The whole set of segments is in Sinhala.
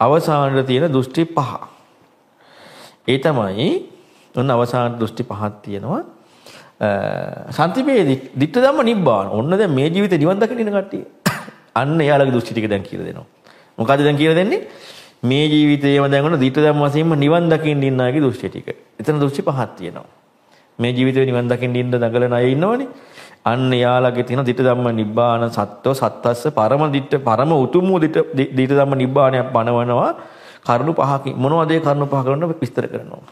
අවසානයේ තියෙන දෘෂ්ටි පහ. ඒ තමයි ඔන්න අවසාන දෘෂ්ටි පහක් තියෙනවා. සන්තිපේ ditta ධම්ම නිබ්බාන. ඔන්න දැන් මේ ජීවිතේ නිවන් දකින්න ඉන්න කට්ටිය. අන්න එයාලගේ දෘෂ්ටි ටික දැන් කියලා දෙනවා. මොකද්ද දැන් කියලා දෙන්නේ? මේ ජීවිතේම දැන් ඔන්න ditta ධම්ම වශයෙන්ම නිවන් දකින්න ඉන්න අයගේ දෘෂ්ටි ටික. එතන දෘෂ්ටි පහක් තියෙනවා. මේ ජීවිතේ නිවන් දකින්න ඉන්න දඟලන අය ඉන්නවනේ. අන්න යාලගේ තියෙන ditta ධම්ම නිබ්බාන සත්ව සත්තස්ස පරම ditta පරම උතුම් ditta ditta ධම්ම නිබ්බානයක් පනවනවා කරුණු පහකින් මොනවද ඒ කරුණු පහ කරන විස්තර කරනවා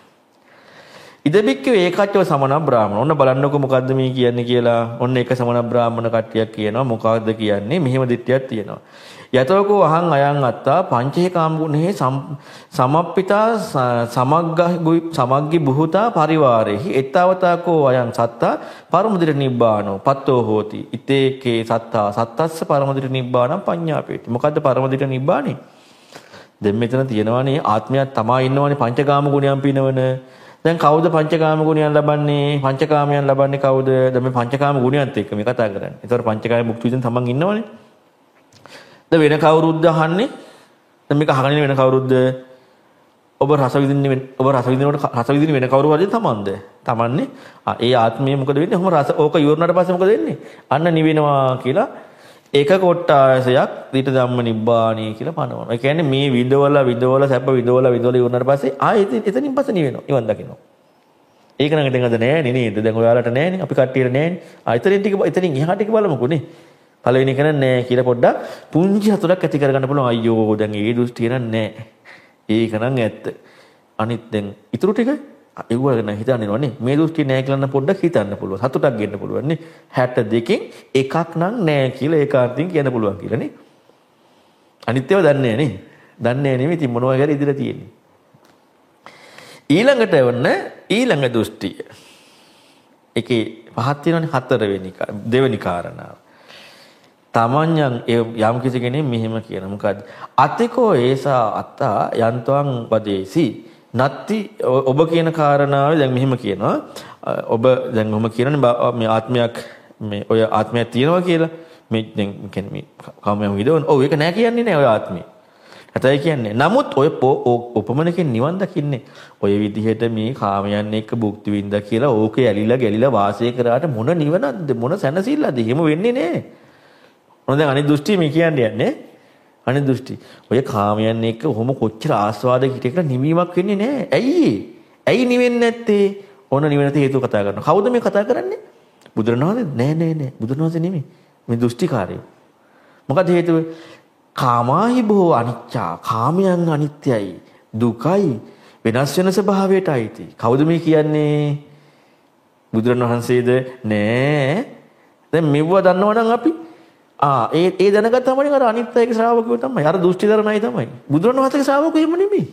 ඉදබික්ක ඒකච්චව සමන බ්‍රාහ්මණ. ඔන්න බලන්නකො මොකද්ද මේ කියන්නේ කියලා. ඔන්න එක සමන බ්‍රාහ්මණ කට්ටියක් කියනවා මොකද්ද කියන්නේ? මෙහෙම දිට්ඨියක් තියෙනවා. යතෝකෝ අහං අයං අත්තා පංචේ කාමගුණෙහි සමප්පිතා සමග්ග සමග්ගි බුහතා පරිවාරෙහි එත්තවතාකෝ අයං සත්තා පරමදිර නිබ්බානෝ පත්තෝ හෝති ඉතේකේ සත්තා සත්තස්ස පරමදිර නිබ්බානම් පඤ්ඤාපේති මොකද්ද පරමදිර නිබ්බානේ දැන් මෙතන තියෙනවානේ ආත්මයක් තමා ඉන්නවනේ පංචකාම ගුණයන් පිනවන දැන් කවුද පංචකාම ගුණයන් ලබන්නේ පංචකාමයන් ලබන්නේ කවුද දැන් මේ පංචකාම ගුණයන්ත් එක්ක මේ කතා කරන්නේ ඒතකොට පංචකාම මුක්ති විදින් තමන් ඉන්නවනේ ද වෙන කවුරුද්ද අහන්නේ? දැන් මේක අහගෙන වෙන කවුරුද්ද? ඔබ රස විඳින්නේ ඔබ රස විඳිනකොට රස විඳින වෙන කවුරු හරි තමන්ද? තමන්නේ. ආ ඒ ආත්මය මොකද වෙන්නේ? ඔහොම රස ඕක ඉවරනට පස්සේ මොකද වෙන්නේ? අන්න නිවෙනවා කියලා ඒක කොට්ටාසයක් ඊට ධම්ම නිබ්බාණී කියලා පනවනවා. ඒ කියන්නේ මේ විඳවල විඳවල සැප විඳවල විඳවල ඉවරනට පස්සේ ආයෙත් එතනින් පස්සේ නිවෙනවා. නිවන් දකිනවා. ඒක නම් ඉතින් අද නෑනේ නේද? දැන් ඔයාලට නෑනේ. අපි කට්ටියට නෑනේ. ආ එතනින් ටික එතනින් එහාට ටික බලමුකෝ නේ. පළවෙනි එක නෑ කියලා පොඩ්ඩක් පුංචි හතුරක් ඇති කරගන්න පුළුවන් අයියෝ දැන් ඒ දෘෂ්ටිය නෑ ඒක නම් ඇත්ත අනිත් දැන් ඉතුරු ටික ඒව ගැන හිතන්නේ නෝනේ මේ දෘෂ්ටිය නෑ කියලා නම් පොඩ්ඩක් හිතන්න පුළුවන්. හතුටක් ගන්න පුළුවන් නේ. 62කින් එකක් නම් නෑ කියලා ඒකාන්තයෙන් කියන්න පුළුවන් කියලා නේ. අනිත් ඒවා දන්නේ නේ දන්නේ නෙමෙයි ඉතින් මොනවා කරේ ඉදිරිය තියෙන්නේ. ඊළඟට වන්න ඊළඟ දෘෂ්ටිය. ඒකේ පහක් තියෙනවනේ හතරවෙනි දෙවෙනි කාරණාව. තමන්යන් යම් කිසි කෙනෙක් මෙහෙම කියන මොකද්ද? අතිකෝ ඒසා අත්තා යන්තං වදේසි. නත්ති ඔබ කියන කාරණාවේ දැන් මෙහෙම කියනවා. ඔබ දැන් ඔහම කියනනේ මේ ආත්මයක් මේ ඔය ආත්මයක් තියෙනවා කියලා. මේ දැන් කියන්නේ මේ කාමයන් විදවන ඔව් ඒක නෑ කියන්නේ නෑ ඔය ආත්මේ. ඇතයි කියන්නේ නමුත් ඔය උපමනකින් නිවන් දකින්නේ. ඔය විදිහට මේ කාමයන් එක්ක භුක්ති විඳ කියලා ඕකේ ඇලිලා ගැලිලා වාසය කරාට මොන නිවනක්ද මොන සැනසෙල්ලද එහෙම වෙන්නේ නෑ. මොන දැන් අනිත් දෘෂ්ටි මේ කියන්නේ යන්නේ? අනිත් දෘෂ්ටි. ඔය කාමයන් එක්ක ඔහොම කොච්චර ආස්වාද හිටිය කියලා නිවීමක් වෙන්නේ නැහැ. ඇයි ඇයි නිවෙන්නේ නැත්තේ? ඕන නිවෙන්නට හේතුව කතා කරනවා. කවුද මේ කතා කරන්නේ? බුදුරණවහන්සේ නෑ නෑ නෑ. බුදුරණවහන්සේ නෙමෙයි. මේ දෘෂ්ටිකාරයෝ. මොකද හේතුව? කාමාහි බොහෝ අනිච්චා. කාමයන් අනිත්‍යයි. දුකයි. වෙනස් වෙන ස්වභාවයට අයිති. කවුද මේ කියන්නේ? බුදුරණවහන්සේද නෑ. දැන් මෙව්ව දන්නවනම් අපි ආ ඒ ඒ දැනගත්තාම අර අනිත් අයගේ ශ්‍රාවකයෝ තමයි. අර දෘෂ්ටි දරණයි තමයි. බුදුරණවහන්සේගේ ශ්‍රාවකයෝ එහෙම නෙමෙයි.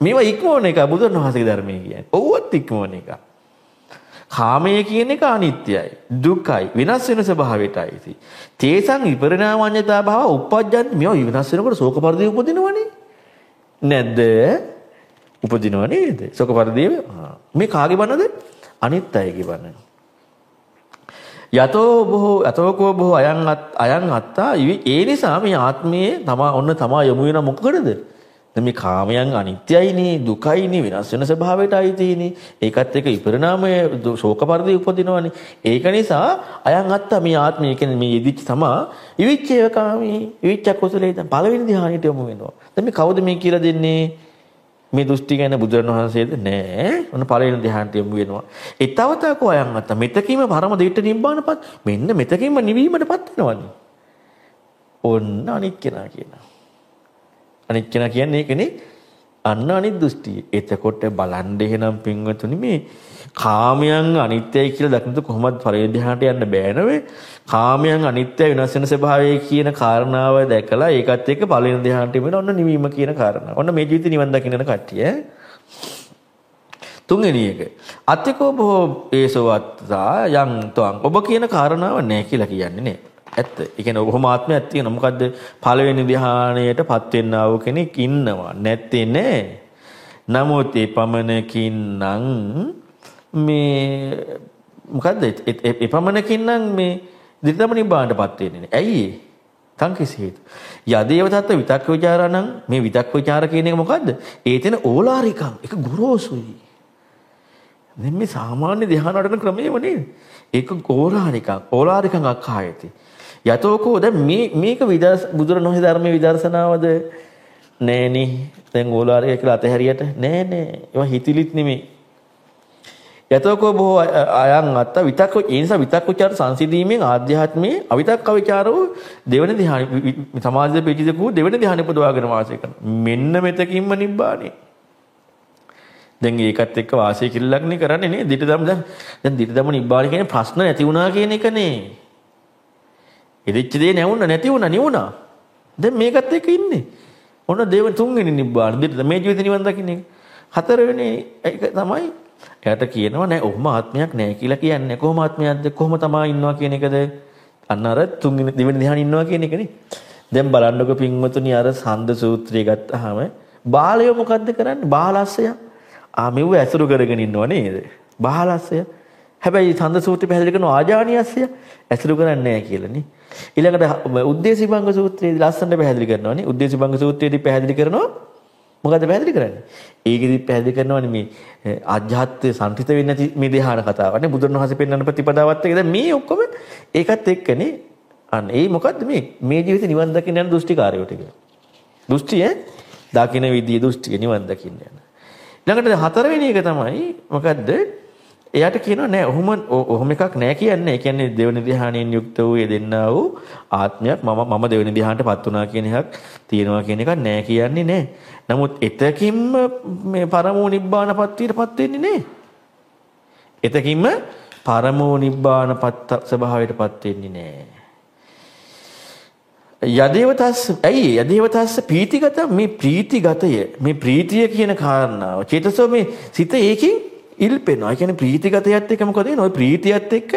මේවා ඉක්මවන එක බුදුරණවහන්සේගේ ධර්මයේ කියන්නේ. ඔව්වත් ඉක්මවන එක. කාමය කියන එක අනිත්‍යයි. දුකයි. වෙනස් වෙන ස්වභාවයටයි. තේසං විපරිණාමඤ්ඤතා භාව උපජ්ජන් මේවා වෙනස් වෙනකොට ශෝක පරිදේ උපදිනවනේ. නැද්ද? උපදිනව නේද? ශෝක පරිදේ මේ කාගේ බනද? අනිත් අයගේ බන. යතෝ බොහෝ යතෝකෝ බොහෝ අයන් අයන් අත්තා ඒ නිසා මේ ආත්මයේ තමා ඔන්න තමා යොමු වෙන මොකකටද? දැන් මේ කාමයන් අනිත්‍යයිනේ දුකයිනේ වෙනස් වෙන ස්වභාවයට අයිතිනේ ඒකත් එක්ක විපරිණාමය ශෝක පරිදි උපදිනවනේ. ඒක නිසා අයන් අත්තා මේ ආත්මය කියන්නේ මේ යෙදිච්ච තමා ඉවිච්චේව කාමී ඉවිච්ච කුසලේ දැන් පළවෙනි ධ්‍යානෙට යොමු වෙනවා. දැන් මේ කවුද මේ කියලා දෙන්නේ? මේ දෘෂ්ටි ගැන බුදුරණවහන්සේද නෑ. ඔන්න පළවෙනි ධ්‍යානට යමු වෙනවා. ඊතවතකෝ අයන් අත මෙතකීම පරම දිට්ඨ නිබ්බානපත් මෙන්න මෙතකීම නිවීමටපත් වෙනවනේ. ඔන්න අනිත් කෙනා කියනවා. අනිත් කෙනා කියන්නේ ඒකනේ අන්න අනිත් දෘෂ්ටිය. එතකොට බලන්න එහෙනම් පින්වතුනි මේ කාමයන් අනිත්‍යයි කියලා දකිනද කොහොමද පරිධ්‍යානට යන්න බෑ නවේ. කාමයන් අනිත්‍ය වෙනස් වෙන ස්වභාවය කියන කාරණාව දැකලා ඒකත් එක්ක පළවෙනි ධ්‍යානට වෙන ඔන්න නිවීම කියන කාරණාව. ඔන්න මේ ජීවිතේ නිවන් දකින්න කට්ටිය. තුන්වෙනි එක. අත්‍යකෝ බොහෝ ඒසෝ අත්තා යං තං. ඔබ කියන කාරණාව නෑ කියලා කියන්නේ නේ. ඇත්ත. ඒ කියන්නේ ඔහොම ආත්මයක් තියෙනවා. මොකද්ද? පළවෙනි ධ්‍යානයටපත් වෙන්නව කෙනෙක් ඉන්නවා. නැත්තේ නෑ. නමුත් ඒ පමණකින් නම් මේ මොකද්ද? ඒ පමණකින් නම් මේ දිටම නිබාණයටපත් වෙන්නේ නෑ. ඇයි ඒ? තංකිස හේතු. යදේව තත්ත්ව විතක් ਵਿਚාරණං මේ විතක් ਵਿਚාර කියන එක මොකද්ද? ඒ තෙන ඕලාරිකම්. ඒක ගොරෝසුයි. දැන් මේ සාමාන්‍ය ධ්‍යාන වඩන ක්‍රමයේම නේද? ඒක ඕලාරිකම්. ඕලාරිකම් අක්හායති. යතෝකෝ දැන් මේ මේක විදර්ශ බුදුරණෝහි ධර්මයේ විදර්ශනාවද? නෑනේ. දැන් ඕලාරික කියලා අතහැරියට? නෑ නෑ ඒවා හිතිලිත් නෙමෙයි යතෝකෝ බොහෝ අයන් අත්ත විතක්ක ඒ නිසා විතක්ක ਵਿਚාර සංසිඳීමෙන් ආධ්‍යාත්මයේ අවිතක්ක ਵਿਚාරෝ දෙවන ධ්‍යාන සමාධිය පිටිදකෝ දෙවන ධ්‍යාන උපදවාගෙන වාසය කරන. මෙන්න මෙතකින්ම නිබ්බානේ. දැන් ඒකත් එක්ක වාසය කිල්ලක්නේ කරන්නේ නේ. ditthadam දැන් ditthadam නිබ්බාන කියන්නේ ප්‍රශ්න නැති වුණා කියන එකනේ. ඉදිච්ච දේ නැවුණා නැති වුණා නිවුණා. දැන් මේකත් එක්ක ඉන්නේ. ඔන්න දේව තුන්වෙනි නිබ්බාන දිටද මේ ජීවිත නිවන් දකින්න එක. හතරවෙනි එක තමයි එයාට කියනවා නෑ ඔහොම ආත්මයක් නෑ කියලා කියන්නේ. කොහොම ආත්මයක්ද කොහොම තමා ඉන්නවා කියන එකද? අන්න අර තුන්වෙනි දෙවෙනි ධ්‍යාන ඉන්නවා කියන එකනේ. දැන් බලන්නකො පින්වතුනි අර සඳ සූත්‍රය ගත්තාම බාලය මොකද්ද කරන්නේ? බාලස්සය. ආ මෙව ඇසුරු කරගෙන ඉන්නව නේද? බාලස්සය. හැබැයි සඳ සූත්‍රය පැහැදිලි කරන ආජානියස්සය ඇසුරු කරන්නේ නැහැ කියලානේ. ඊළඟට උද්දේශිභංග සූත්‍රයේදී ලස්සනට පැහැදිලි කරනවානේ. උද්දේශිභංග සූත්‍රයේදී පැහැදිලි කරනවා මොකද්ද පැහැදිලි කරන්නේ? ඒකෙදි පැහැදිලි කරනවානේ මේ ආධ්‍යාත්මය සංහිත වෙන්නේ නැති මේ ධ්‍යාන කතාව. නේ බුදුන් වහන්සේ පෙන්වන ප්‍රතිපදාවත් එක දැන් මේ ඔක්කොම ඒකත් එක්කනේ. අන්න ඒ මොකද්ද මේ මේ ජීවිතේ නිවන් දකින්න යන දෘෂ්ටිකාරයෝ ටික. දෘෂ්ටි ඈ දකින්න විදිය දෘෂ්ටිය නිවන් දකින්න යන. ළඟට හතරවෙනි එක තමයි මොකද්ද? එයාට කියනවා නෑ ඔහොම ඔහොම එකක් නෑ කියන්නේ. ඒ කියන්නේ දෙවෙනි ධ්‍යානයෙන් යුක්ත වූ යෙදෙන්නා වූ ආත්මයක් මම මම දෙවෙනි ධ්‍යානටපත් වුණා කියන එකක් තියෙනවා කියන එකක් නෑ කියන්නේ නෑ. නමුත් එතකින්ම මේ පරමෝ නිබ්බානපත් වීටපත් වෙන්නේ නෑ. එතකින්ම පරමෝ නිබ්බානපත් ස්වභාවයටපත් වෙන්නේ නෑ. යදේවතස් ඇයි යදේවතස්ස ප්‍රීතිගත මේ ප්‍රීතිගතය මේ ප්‍රීතිය කියන කාරණාව චේතසෝ මේ සිත ඒකින් ඉල්පෙනවා. ඒ කියන්නේ ප්‍රීතිගතයත් එක්ක මොකද වෙන්නේ? ওই ප්‍රීතියත් එක්ක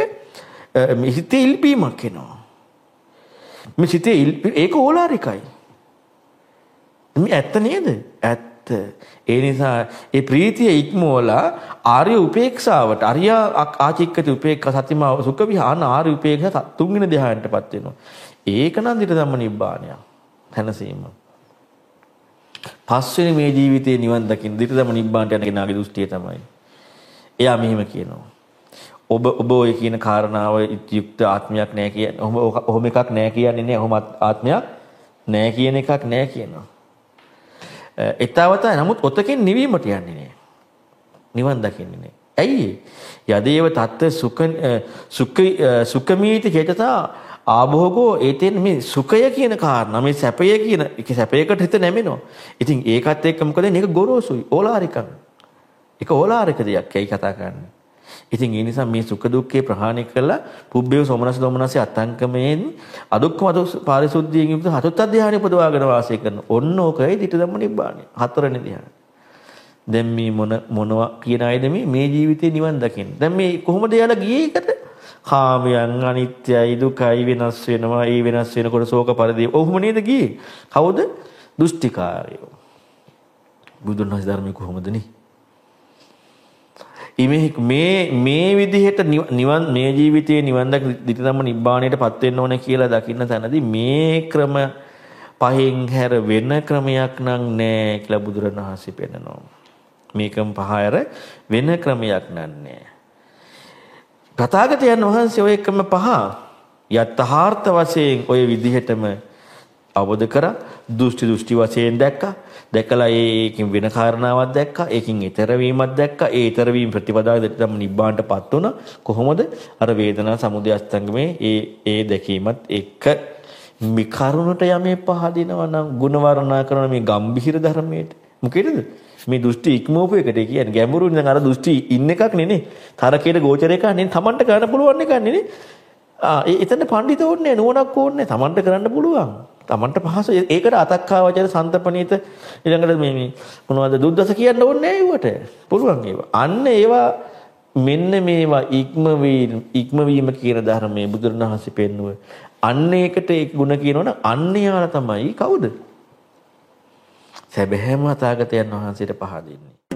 මේ හිතේ ඉල්පීමක් එනවා. මේ සිතේ ඒක ඕලාරිකයි. මේ ඇත්ත නේද? ඇත්ත. ඒ නිසා ඒ ප්‍රීතිය ඉක්මවලා ආර්ය උපේක්ෂාවට අරිය ආචික්කති උපේක්ඛ සතිමා සුඛ විහාන ආර්ය උපේක්ෂ තුන්වෙනි ධ්‍යානයටපත් වෙනවා. ඒක නම් දිට ධම්ම නිබ්බාණය. තනසීම. පස්වෙනි මේ ජීවිතේ නිවන් දකින්න දිට ධම්ම නිබ්බාණයට යන කෙනාගේ දෘෂ්ටිය තමයි. එයා මෙහෙම කියනවා. ඔබ ඔබ ඔය කියන කාරණාව යුක්ත ආත්මයක් නෑ කියන්නේ. ඔහොම ඔහොම එකක් නෑ කියන්නේ නෑ. ඔහොම ආත්මයක් නෑ කියන එකක් නෑ කියනවා. ඊතාවතා නමුත් ඔතකින් නිවීමට යන්නේ නෑ. නිවන් දකින්නේ නෑ. ඇයි? යදේව තත්ත සුඛ සුඛ සුඛමීති චේතතා ආභෝගෝ ඒතෙන් මේ සුඛය කියන කාරණා මේ සැපය කියන ඒක සැපයකට හිත නැමෙනවා. ඉතින් ඒකත් එක්ක මොකද මේක ගොරෝසුයි ඕලාරිකම්. ඒක ඕලාරික දෙයක් ඇයි කතා කරන්නේ. ඉතින් ඒ නිසා මේ සුඛ දුක්ඛේ ප්‍රහාණය කළා පුබ්බේ සෝමනස් දෝමනස්සේ අතංකමයෙන් අදුක්ඛම අදුක් පාරිශුද්ධියෙන් යුක්ත හතොත් අධ්‍යානෙ උපදවාගෙන වාසය කරන. ඔන්න ඕකයි ditth ධම්ම නිබ්බාණය. හතරෙනි ධ්‍යාන. දැන් මේ මොන මොනවා කියන අයද මේ මේ ජීවිතේ නිවන් දකින්න. දැන් මේ කොහොමද යාලා ගියේ එකට? කාමයන් අනිත්‍යයි දුකයි වෙනස් වෙනවා. ඒ වෙනස් වෙනකොට ශෝක පරිදේ. ඔහොම නේද ගියේ? කවුද? දුෂ්ටිකාරයෝ. බුදුන් වහන්සේ ධර්මයේ කොහොමද නේ? මේ මේ විදිහට නිවන් මේ ජීවිතයේ නිවන් දක දිටතම නිබ්බාණයටපත් වෙන්න ඕනේ කියලා දකින්න තැනදී මේ ක්‍රම පහෙන් හැර වෙන ක්‍රමයක් නම් නැහැ කියලා බුදුරණවහන්සේ පෙන්නනවා. මේකම පහ හැර වෙන ක්‍රමයක් නන්නේ. තථාගතයන් වහන්සේ ඔය ක්‍රම පහ යථාර්ථ වශයෙන් ඔය විදිහටම අවබෝධ කරා දෘෂ්ටි දෘෂ්ටි වශයෙන් දැක්කා දැකලා ඒකෙන් වෙන කාරණාවක් දැක්කා. ඒකෙන් ඊතර වීමක් දැක්කා. ඒ ඊතර වීම ප්‍රතිපදාව දෙතම නිබ්බාන්ටපත් වුණා. කොහොමද? අර වේදනා සමුදය අස්තංගමේ ඒ ඒ දැකීමත් එක්ක මේ කරුණට යමේ පහදිනවා නම් ಗುಣ වර්ණනා කරන මේ ගම්භීර ධර්මයට. මොකේද? මේ දෘෂ්ටි ඉක්මවපු එකට කියන්නේ ගැඹුරු දැන් අර දෘෂ්ටි ඉන්න එකක් නෙනේ. තරකේට ගෝචර එකක් නෙනේ. Tamanට කරන්න පුළුවන් එකක් නෙනේ. ආ එතන පඬිත ඕනේ නුවණක් ඕනේ. Tamanට කරන්න පුළුවන්. Tamanට පහසු. ඒකට අතක්කා වචන සන්තපණීත ඊළඟට මේ මේ මොනවද දුද්දස කියන්න ඕනේ ඒවට. පුළුවන් ඒවා. අන්න ඒවා මෙන්න මේවා ඉක්මවීම ඉක්මවීම කියන ධර්මයේ බුදුරණවහන්සේ පෙන්නුව. අන්න ඒකට ඒ ಗುಣ කියනවනම් අන්න යාලා තමයි. කවුද? සැබෑම අතාගතයන් වහන්සේට පහදින්නේ.